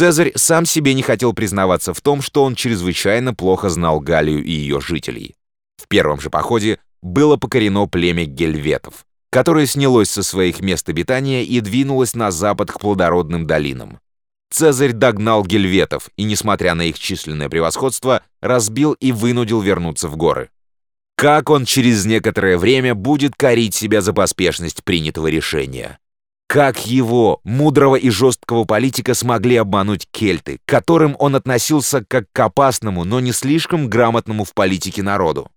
Цезарь сам себе не хотел признаваться в том, что он чрезвычайно плохо знал Галлию и ее жителей. В первом же походе было покорено племя гельветов, которое снялось со своих мест обитания и двинулось на запад к плодородным долинам. Цезарь догнал гельветов и, несмотря на их численное превосходство, разбил и вынудил вернуться в горы. Как он через некоторое время будет корить себя за поспешность принятого решения? Как его, мудрого и жесткого политика, смогли обмануть кельты, к которым он относился как к опасному, но не слишком грамотному в политике народу?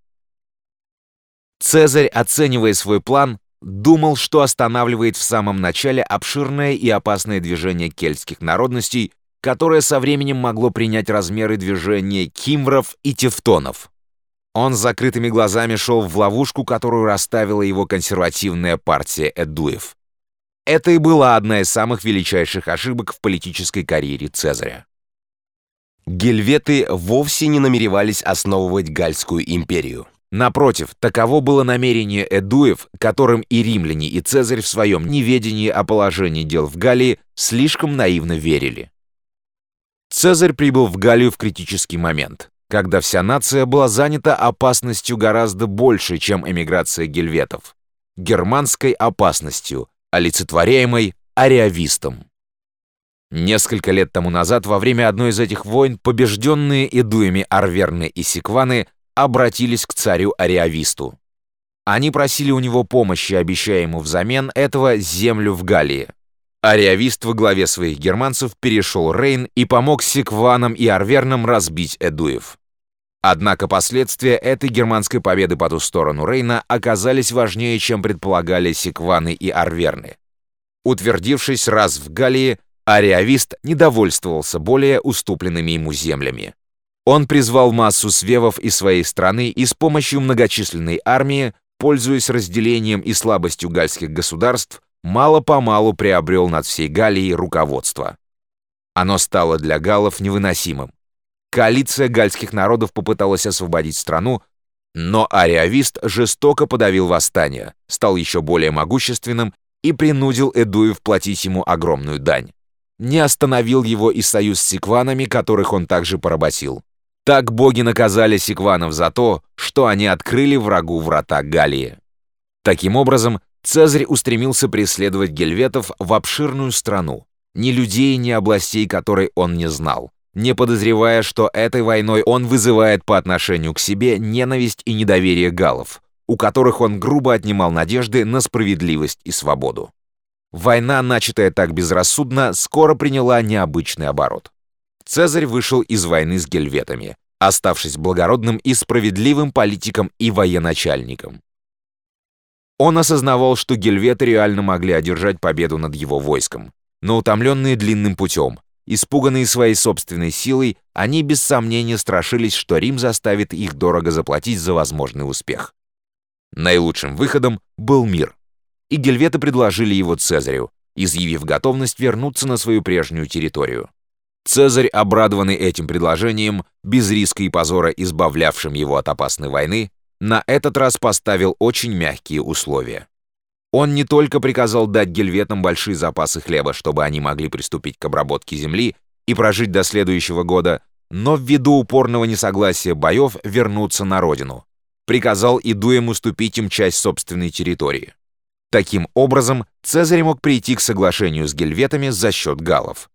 Цезарь, оценивая свой план, думал, что останавливает в самом начале обширное и опасное движение кельтских народностей, которое со временем могло принять размеры движения кимвров и тевтонов. Он закрытыми глазами шел в ловушку, которую расставила его консервативная партия Эдуев. Это и была одна из самых величайших ошибок в политической карьере Цезаря. Гельветы вовсе не намеревались основывать Гальскую империю. Напротив, таково было намерение Эдуев, которым и римляне, и Цезарь в своем неведении о положении дел в Галлии слишком наивно верили. Цезарь прибыл в Галлию в критический момент, когда вся нация была занята опасностью гораздо больше, чем эмиграция гельветов. Германской опасностью, олицетворяемой ариавистом. Несколько лет тому назад, во время одной из этих войн, побежденные идуями Арверны и Секваны обратились к царю Ариависту. Они просили у него помощи, обещая ему взамен этого землю в Галлии. Ариавист во главе своих германцев перешел Рейн и помог Секванам и Арвернам разбить Эдуев. Однако последствия этой германской победы по ту сторону Рейна оказались важнее, чем предполагали секваны и арверны. Утвердившись раз в Галлии, ариавист недовольствовался более уступленными ему землями. Он призвал массу свевов из своей страны и с помощью многочисленной армии, пользуясь разделением и слабостью гальских государств, мало-помалу приобрел над всей Галлией руководство. Оно стало для галлов невыносимым. Коалиция гальских народов попыталась освободить страну, но ариавист жестоко подавил восстание, стал еще более могущественным и принудил Эдуев платить ему огромную дань. Не остановил его и союз с секванами, которых он также поработил. Так боги наказали секванов за то, что они открыли врагу врата Галлии. Таким образом, Цезарь устремился преследовать гельветов в обширную страну, ни людей, ни областей, которой он не знал не подозревая, что этой войной он вызывает по отношению к себе ненависть и недоверие галлов, у которых он грубо отнимал надежды на справедливость и свободу. Война, начатая так безрассудно, скоро приняла необычный оборот. Цезарь вышел из войны с гельветами, оставшись благородным и справедливым политиком и военачальником. Он осознавал, что гельветы реально могли одержать победу над его войском, но утомленные длинным путем, Испуганные своей собственной силой, они без сомнения страшились, что Рим заставит их дорого заплатить за возможный успех. Наилучшим выходом был мир. И гельветы предложили его Цезарю, изъявив готовность вернуться на свою прежнюю территорию. Цезарь, обрадованный этим предложением, без риска и позора избавлявшим его от опасной войны, на этот раз поставил очень мягкие условия. Он не только приказал дать гельветам большие запасы хлеба, чтобы они могли приступить к обработке земли и прожить до следующего года, но ввиду упорного несогласия боев вернуться на родину. Приказал Идуем уступить им часть собственной территории. Таким образом, Цезарь мог прийти к соглашению с гельветами за счет галлов.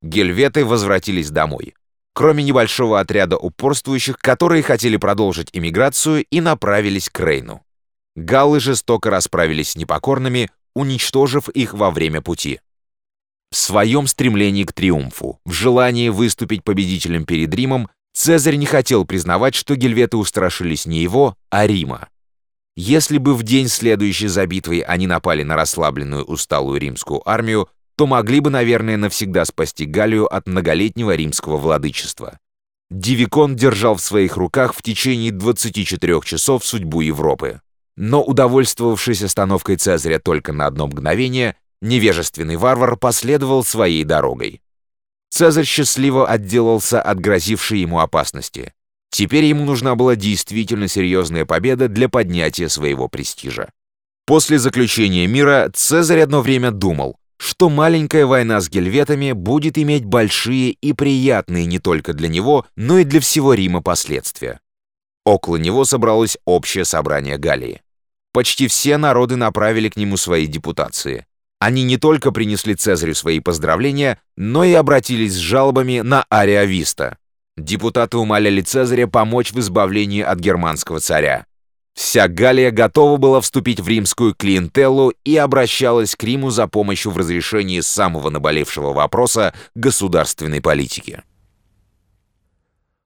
Гельветы возвратились домой, кроме небольшого отряда упорствующих, которые хотели продолжить иммиграцию и направились к Рейну. Галлы жестоко расправились с непокорными, уничтожив их во время пути. В своем стремлении к триумфу, в желании выступить победителем перед Римом, Цезарь не хотел признавать, что гельветы устрашились не его, а Рима. Если бы в день следующий за битвой они напали на расслабленную усталую римскую армию, то могли бы, наверное, навсегда спасти Галлию от многолетнего римского владычества. Дивикон держал в своих руках в течение 24 часов судьбу Европы. Но удовольствовавшись остановкой Цезаря только на одно мгновение, невежественный варвар последовал своей дорогой. Цезарь счастливо отделался от грозившей ему опасности. Теперь ему нужна была действительно серьезная победа для поднятия своего престижа. После заключения мира Цезарь одно время думал, что маленькая война с гельветами будет иметь большие и приятные не только для него, но и для всего Рима последствия. Около него собралось общее собрание Галлии. Почти все народы направили к нему свои депутации. Они не только принесли Цезарю свои поздравления, но и обратились с жалобами на Ариависта. Депутаты умоляли Цезаря помочь в избавлении от германского царя. Вся Галлия готова была вступить в римскую клиентеллу и обращалась к Риму за помощью в разрешении самого наболевшего вопроса государственной политики.